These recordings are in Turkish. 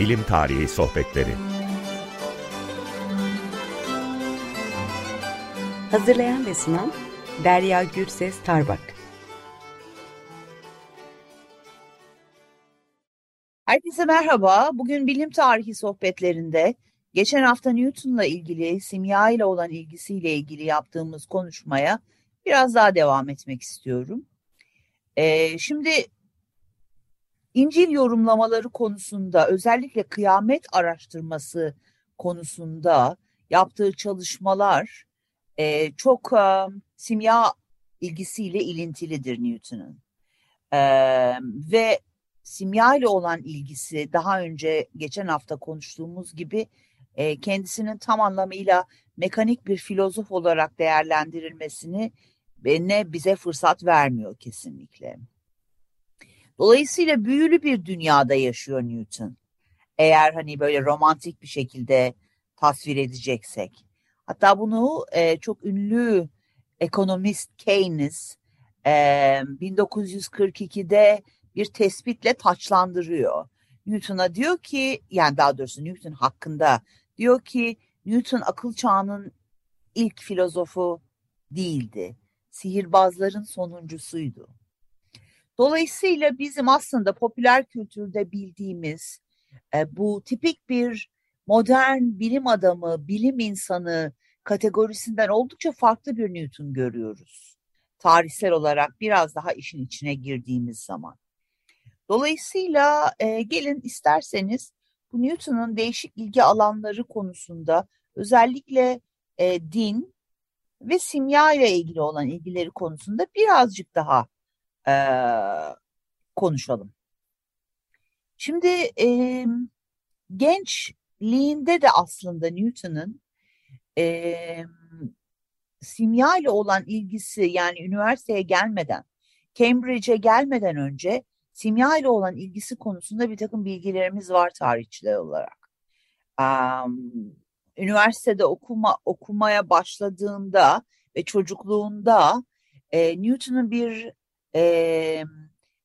Bilim Tarihi Sohbetleri Hazırlayan ve sunan Derya Gürses Tarbak Herkese merhaba. Bugün bilim tarihi sohbetlerinde geçen hafta Newton'la ilgili, simya ile olan ilgisiyle ilgili yaptığımız konuşmaya biraz daha devam etmek istiyorum. Ee, şimdi İncil yorumlamaları konusunda özellikle kıyamet araştırması konusunda yaptığı çalışmalar e, çok e, simya ilgisiyle ilintilidir Newton'un. E, ve simya ile olan ilgisi daha önce geçen hafta konuştuğumuz gibi e, kendisinin tam anlamıyla mekanik bir filozof olarak değerlendirilmesini ne bize fırsat vermiyor kesinlikle. Dolayısıyla büyülü bir dünyada yaşıyor Newton. Eğer hani böyle romantik bir şekilde tasvir edeceksek. Hatta bunu e, çok ünlü ekonomist Keynes e, 1942'de bir tespitle taçlandırıyor. Newton'a diyor ki yani daha doğrusu Newton hakkında diyor ki Newton akıl çağının ilk filozofu değildi. Sihirbazların sonuncusuydu. Dolayısıyla bizim aslında popüler kültürde bildiğimiz e, bu tipik bir modern bilim adamı, bilim insanı kategorisinden oldukça farklı bir Newton görüyoruz. Tarihsel olarak biraz daha işin içine girdiğimiz zaman. Dolayısıyla e, gelin isterseniz bu Newton'un değişik ilgi alanları konusunda özellikle e, din ve simya ile ilgili olan ilgileri konusunda birazcık daha e, konuşalım. Şimdi e, gençliğinde de aslında Newton'ın e, simya ile olan ilgisi yani üniversiteye gelmeden, Cambridge'e gelmeden önce simya ile olan ilgisi konusunda bir takım bilgilerimiz var tarihçiler olarak. Um, üniversitede okuma okumaya başladığında ve çocukluğunda e, Newton'un bir e,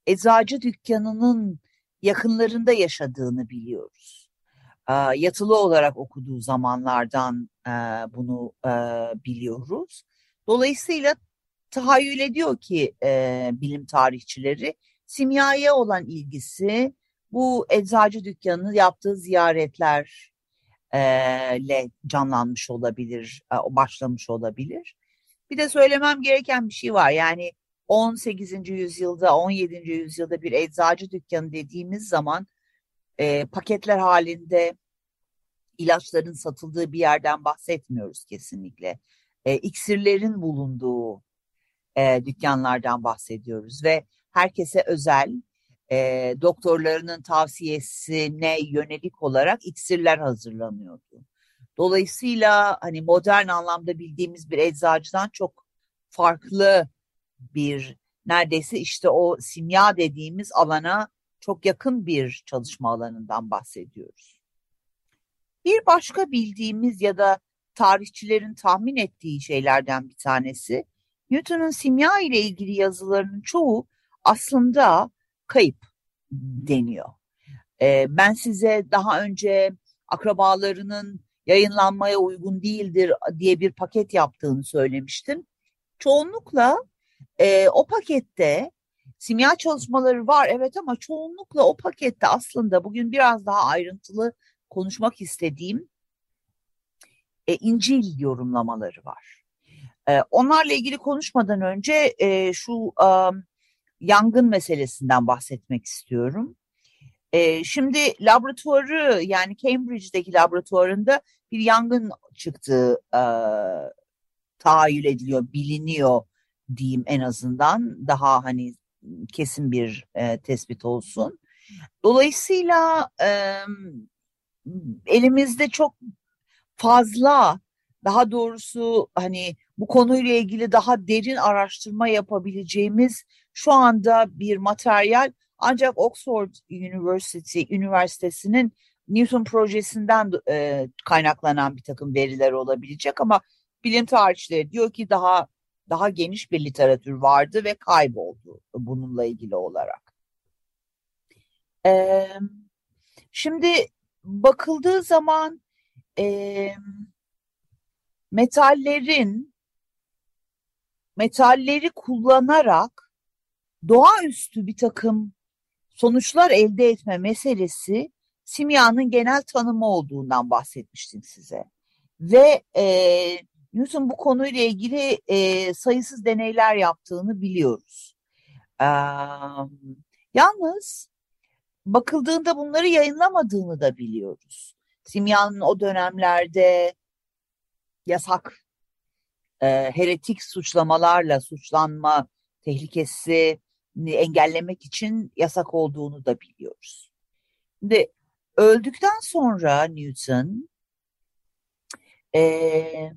eczacı dükkanının yakınlarında yaşadığını biliyoruz. E, yatılı olarak okuduğu zamanlardan e, bunu e, biliyoruz. Dolayısıyla tahayyül ediyor ki e, bilim tarihçileri simyaya olan ilgisi bu eczacı dükkanını yaptığı ziyaretlerle canlanmış olabilir, başlamış olabilir. Bir de söylemem gereken bir şey var. Yani 18. yüzyılda, 17. yüzyılda bir eczacı dükkanı dediğimiz zaman e, paketler halinde ilaçların satıldığı bir yerden bahsetmiyoruz kesinlikle. E, iksirlerin bulunduğu e, dükkanlardan bahsediyoruz ve herkese özel e, doktorlarının tavsiyesine yönelik olarak iksirler hazırlanıyordu. Dolayısıyla hani modern anlamda bildiğimiz bir eczacıdan çok farklı bir neredeyse işte o simya dediğimiz alana çok yakın bir çalışma alanından bahsediyoruz. Bir başka bildiğimiz ya da tarihçilerin tahmin ettiği şeylerden bir tanesi Newton'un simya ile ilgili yazılarının çoğu aslında kayıp deniyor. Ee, ben size daha önce akrabalarının yayınlanmaya uygun değildir diye bir paket yaptığını söylemiştim. Çoğunlukla e, o pakette simya çalışmaları var evet ama çoğunlukla o pakette aslında bugün biraz daha ayrıntılı konuşmak istediğim e, İncil yorumlamaları var. E, onlarla ilgili konuşmadan önce e, şu e, yangın meselesinden bahsetmek istiyorum. E, şimdi laboratuvarı yani Cambridge'deki laboratuvarında bir yangın çıktığı e, tahayyül ediliyor, biliniyor diyeyim en azından daha hani kesin bir e, tespit olsun. Dolayısıyla e, elimizde çok fazla daha doğrusu hani bu konuyla ilgili daha derin araştırma yapabileceğimiz şu anda bir materyal ancak Oxford University Üniversitesi'nin Newton projesinden e, kaynaklanan bir takım veriler olabilecek ama bilim tarihçileri diyor ki daha daha geniş bir literatür vardı ve kayboldu bununla ilgili olarak. Şimdi bakıldığı zaman metallerin metalleri kullanarak doğaüstü bir takım sonuçlar elde etme meselesi simyanın genel tanımı olduğundan bahsetmiştim size. Ve e, Newton bu konuyla ilgili e, sayısız deneyler yaptığını biliyoruz. E, yalnız bakıldığında bunları yayınlamadığını da biliyoruz. Simyanın o dönemlerde yasak e, heretik suçlamalarla suçlanma tehlikesi engellemek için yasak olduğunu da biliyoruz. Şimdi öldükten sonra Newton e,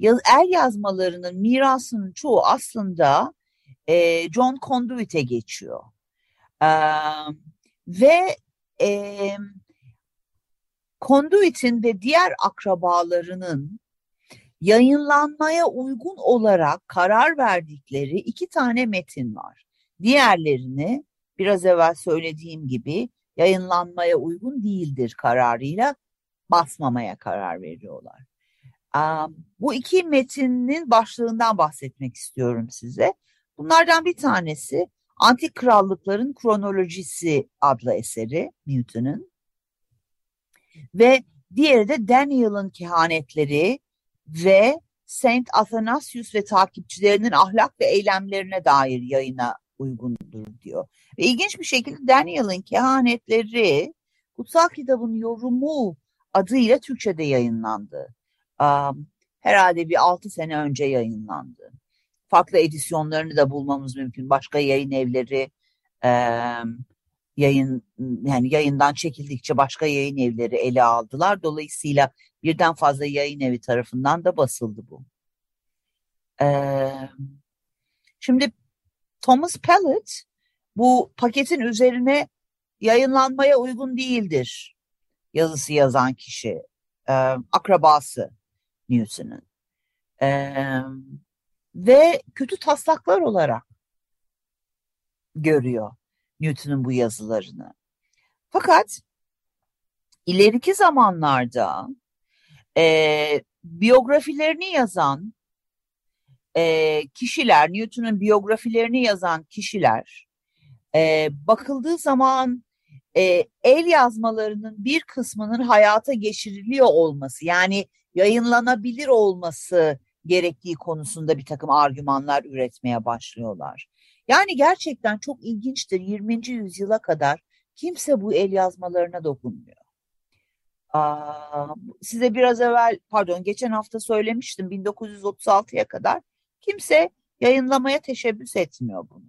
el yazmalarının mirasının çoğu aslında e, John Conduit'e geçiyor. E, ve e, Conduit'in ve diğer akrabalarının yayınlanmaya uygun olarak karar verdikleri iki tane metin var. Diğerlerini biraz evvel söylediğim gibi yayınlanmaya uygun değildir kararıyla basmamaya karar veriyorlar. Bu iki metinin başlığından bahsetmek istiyorum size. Bunlardan bir tanesi Antik Krallıkların Kronolojisi adlı eseri Newton'un ve diğeri de Daniel'ın kehanetleri ve Saint Athanasius ve takipçilerinin ahlak ve eylemlerine dair yayına uygundur diyor. Ve ilginç bir şekilde Daniel'ın kehanetleri kutsal kitabın yorumu adıyla Türkçe'de yayınlandı. Herhalde bir altı sene önce yayınlandı. Farklı edisyonlarını da bulmamız mümkün. Başka yayın evleri yayın yani yayından çekildikçe başka yayın evleri ele aldılar. Dolayısıyla birden fazla yayın evi tarafından da basıldı bu. Ee, şimdi Thomas Pellet bu paketin üzerine yayınlanmaya uygun değildir yazısı yazan kişi. Akrabası Newton'un. E, ve kötü taslaklar olarak görüyor Newton'un bu yazılarını. Fakat ileriki zamanlarda e, biyografilerini yazan e, kişiler, Newton'un biyografilerini yazan kişiler e, bakıldığı zaman e, el yazmalarının bir kısmının hayata geçiriliyor olması yani yayınlanabilir olması gerektiği konusunda bir takım argümanlar üretmeye başlıyorlar. Yani gerçekten çok ilginçtir 20. yüzyıla kadar kimse bu el yazmalarına dokunmuyor. Size biraz evvel pardon geçen hafta söylemiştim 1936'ya kadar kimse yayınlamaya teşebbüs etmiyor bunu.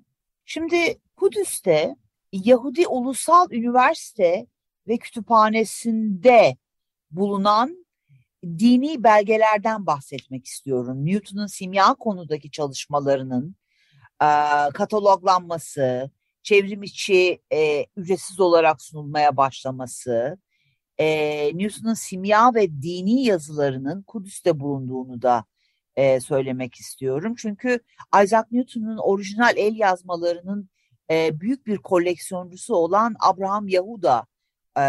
Şimdi Kudüs'te Yahudi Ulusal Üniversite ve Kütüphanesi'nde bulunan dini belgelerden bahsetmek istiyorum. Newton'un simya konudaki çalışmalarının e, kataloglanması, çevrim içi e, ücretsiz olarak sunulmaya başlaması, e, Newton'un simya ve dini yazılarının Kudüs'te bulunduğunu da e, söylemek istiyorum. Çünkü Isaac Newton'un orijinal el yazmalarının e, büyük bir koleksiyoncusu olan Abraham Yahuda e,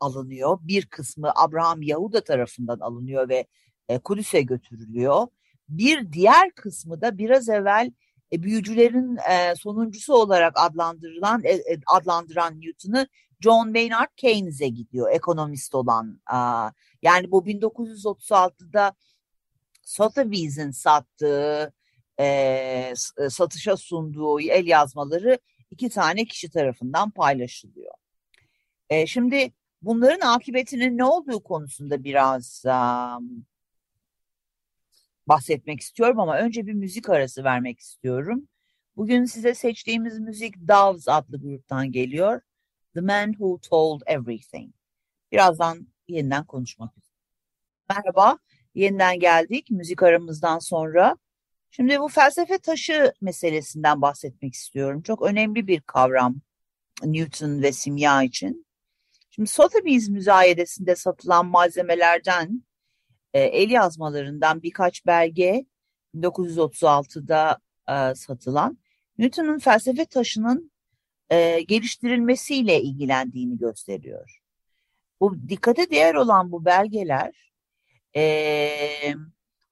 alınıyor. Bir kısmı Abraham Yahuda tarafından alınıyor ve e, Kudüs'e götürülüyor. Bir diğer kısmı da biraz evvel e, büyücülerin e, sonuncusu olarak adlandırılan e, e adlandıran Newton'u John Maynard Keynes'e gidiyor ekonomist olan. E, yani bu 1936'da Sotheby's'in sattığı, e, e, satışa sunduğu el yazmaları iki tane kişi tarafından paylaşılıyor. E, şimdi bunların akıbetinin ne olduğu konusunda biraz um, bahsetmek istiyorum ama önce bir müzik arası vermek istiyorum. Bugün size seçtiğimiz müzik Doves adlı gruptan geliyor. The Man Who Told Everything. Birazdan yeniden konuşmak üzere. Merhaba, yeniden geldik müzik aramızdan sonra. Şimdi bu felsefe taşı meselesinden bahsetmek istiyorum. Çok önemli bir kavram Newton ve simya için. Şimdi Sotheby's müzayedesinde satılan malzemelerden e, el yazmalarından birkaç belge 1936'da e, satılan Newton'un felsefe taşının e, geliştirilmesiyle ilgilendiğini gösteriyor. Bu dikkate değer olan bu belgeler e,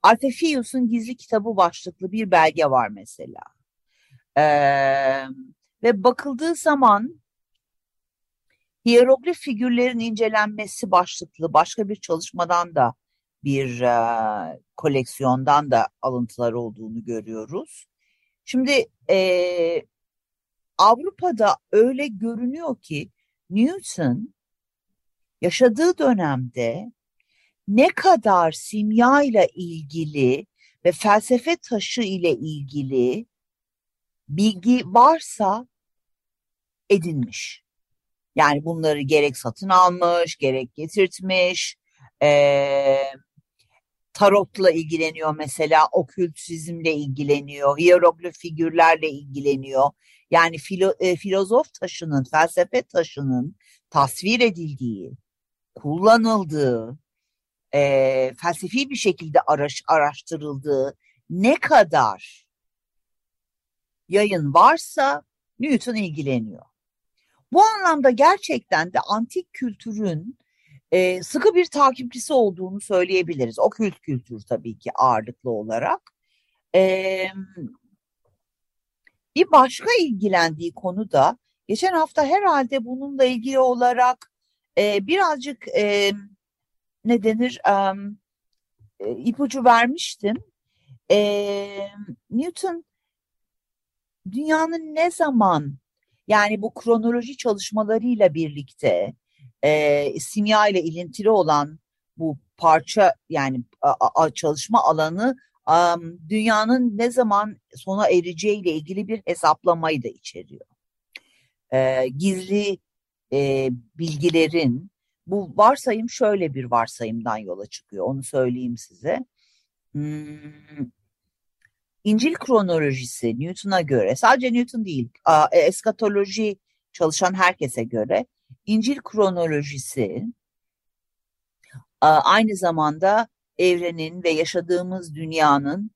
Alfefius'un Gizli Kitabı başlıklı bir belge var mesela. E, ve bakıldığı zaman hieroglif figürlerin incelenmesi başlıklı başka bir çalışmadan da bir e, koleksiyondan da alıntılar olduğunu görüyoruz. Şimdi e, Avrupa'da öyle görünüyor ki Newton yaşadığı dönemde ne kadar simya ile ilgili ve felsefe taşı ile ilgili bilgi varsa edinmiş. Yani bunları gerek satın almış, gerek getirtmiş, e, tarotla ilgileniyor mesela, okültizmle ilgileniyor, hieroglif figürlerle ilgileniyor. Yani filo, e, filozof taşının, felsefe taşının tasvir edildiği, kullanıldığı, e, felsefi bir şekilde araş, araştırıldığı ne kadar yayın varsa Newton ilgileniyor. Bu anlamda gerçekten de antik kültürün e, sıkı bir takipçisi olduğunu söyleyebiliriz. O kült kültür tabii ki ağırlıklı olarak. E, bir başka ilgilendiği konu da geçen hafta herhalde bununla ilgili olarak e, birazcık e, ne denir e, ipucu vermiştim. E, Newton dünyanın ne zaman yani bu kronoloji çalışmalarıyla birlikte e, simya ile ilintili olan bu parça yani a, a, çalışma alanı um, dünyanın ne zaman sona ereceği ile ilgili bir hesaplamayı da içeriyor. E, gizli e, bilgilerin bu varsayım şöyle bir varsayımdan yola çıkıyor. Onu söyleyeyim size. Hmm, İncil kronolojisi Newton'a göre sadece Newton değil e, eskatoloji çalışan herkese göre İncil kronolojisi aynı zamanda evrenin ve yaşadığımız dünyanın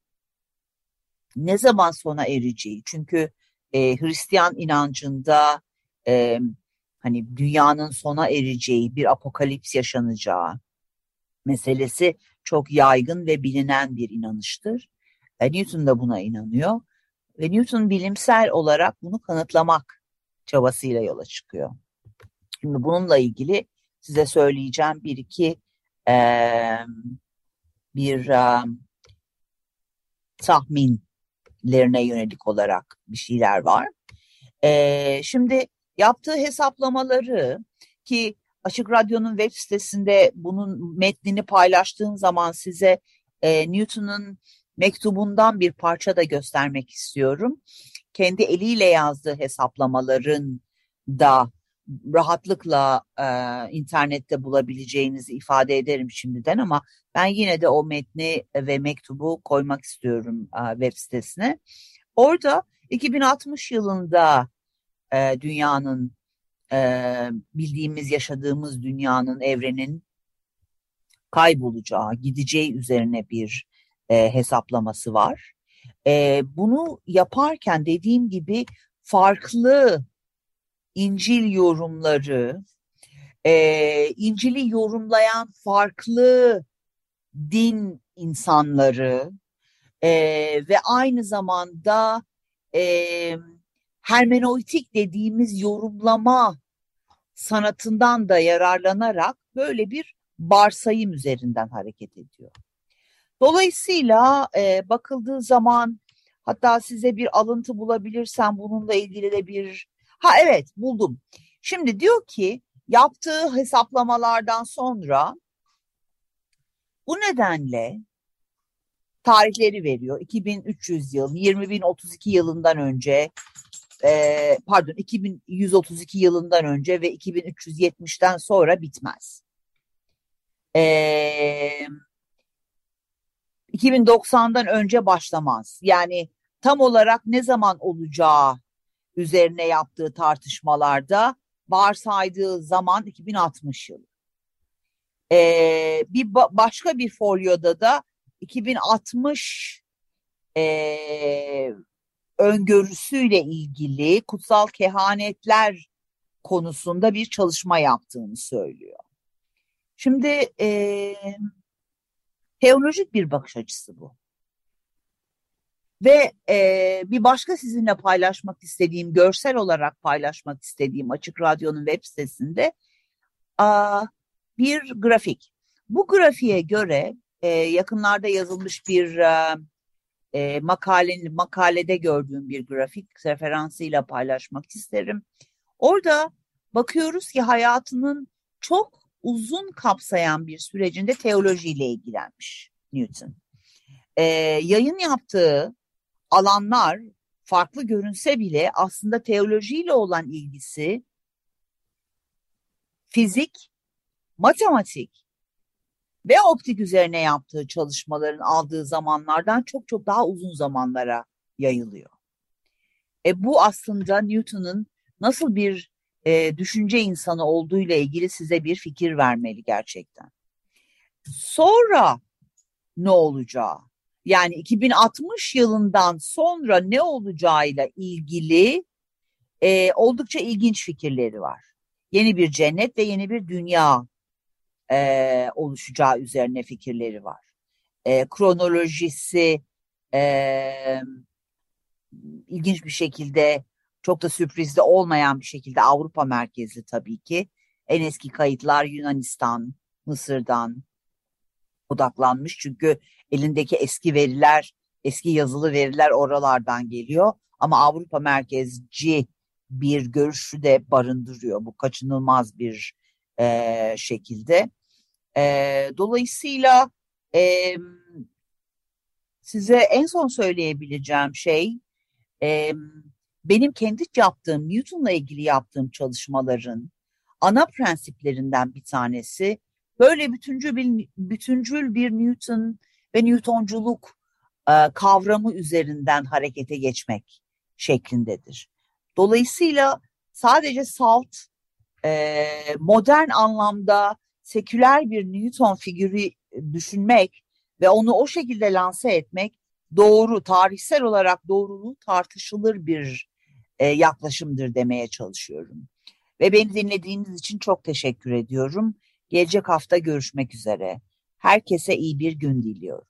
ne zaman sona ereceği. Çünkü e, Hristiyan inancında e, hani dünyanın sona ereceği, bir apokalips yaşanacağı meselesi çok yaygın ve bilinen bir inanıştır. E, Newton da buna inanıyor ve Newton bilimsel olarak bunu kanıtlamak çabasıyla yola çıkıyor. Şimdi bununla ilgili size söyleyeceğim bir iki e, bir e, tahminlerine yönelik olarak bir şeyler var. E, şimdi yaptığı hesaplamaları ki Açık Radyo'nun web sitesinde bunun metnini paylaştığım zaman size e, Newton'un mektubundan bir parça da göstermek istiyorum. Kendi eliyle yazdığı hesaplamaların da rahatlıkla e, internette bulabileceğinizi ifade ederim şimdiden ama ben yine de o metni ve mektubu koymak istiyorum e, web sitesine. Orada 2060 yılında e, dünyanın e, bildiğimiz yaşadığımız dünyanın evrenin kaybolacağı, gideceği üzerine bir e, hesaplaması var. E, bunu yaparken dediğim gibi farklı İncil yorumları, e, İncil'i yorumlayan farklı din insanları e, ve aynı zamanda e, hermeneutik dediğimiz yorumlama sanatından da yararlanarak böyle bir varsayım üzerinden hareket ediyor. Dolayısıyla e, bakıldığı zaman hatta size bir alıntı bulabilirsem bununla ilgili de bir ha evet buldum. Şimdi diyor ki yaptığı hesaplamalardan sonra bu nedenle tarihleri veriyor. 2300 yıl, 20.032 yılından önce, e, pardon 2132 yılından önce ve 2370'ten sonra bitmez. E, 2090'dan önce başlamaz. Yani tam olarak ne zaman olacağı üzerine yaptığı tartışmalarda varsaydığı zaman 2060 yılı. Ee, bir ba başka bir folyoda da 2060 e, öngörüsüyle ilgili kutsal kehanetler konusunda bir çalışma yaptığını söylüyor. Şimdi e, teolojik bir bakış açısı bu. Ve e, bir başka sizinle paylaşmak istediğim, görsel olarak paylaşmak istediğim Açık Radyo'nun web sitesinde a, bir grafik. Bu grafiğe göre e, yakınlarda yazılmış bir e, e, makalenin makalede gördüğüm bir grafik referansıyla paylaşmak isterim. Orada bakıyoruz ki hayatının çok uzun kapsayan bir sürecinde teolojiyle ilgilenmiş Newton. E, yayın yaptığı alanlar farklı görünse bile aslında teolojiyle olan ilgisi fizik, matematik ve optik üzerine yaptığı çalışmaların aldığı zamanlardan çok çok daha uzun zamanlara yayılıyor. E bu aslında Newton'un nasıl bir e, düşünce insanı olduğuyla ilgili size bir fikir vermeli gerçekten. Sonra ne olacağı, yani 2060 yılından sonra ne olacağıyla ilgili e, oldukça ilginç fikirleri var. Yeni bir cennet ve yeni bir dünya e, oluşacağı üzerine fikirleri var. E, kronolojisi e, ilginç bir şekilde çok da sürprizde olmayan bir şekilde Avrupa merkezli tabii ki. En eski kayıtlar Yunanistan, Mısır'dan odaklanmış. Çünkü elindeki eski veriler, eski yazılı veriler oralardan geliyor. Ama Avrupa merkezci bir görüşü de barındırıyor. Bu kaçınılmaz bir e, şekilde. E, dolayısıyla e, size en son söyleyebileceğim şey e, benim kendi yaptığım Newton'la ilgili yaptığım çalışmaların ana prensiplerinden bir tanesi böyle bütüncül bir, bütüncül bir Newton ve Newtonculuk e, kavramı üzerinden harekete geçmek şeklindedir. Dolayısıyla sadece salt, e, modern anlamda seküler bir Newton figürü düşünmek ve onu o şekilde lanse etmek doğru, tarihsel olarak doğruluğu tartışılır bir e, yaklaşımdır demeye çalışıyorum. Ve beni dinlediğiniz için çok teşekkür ediyorum. Gelecek hafta görüşmek üzere. Herkese iyi bir gün diliyorum.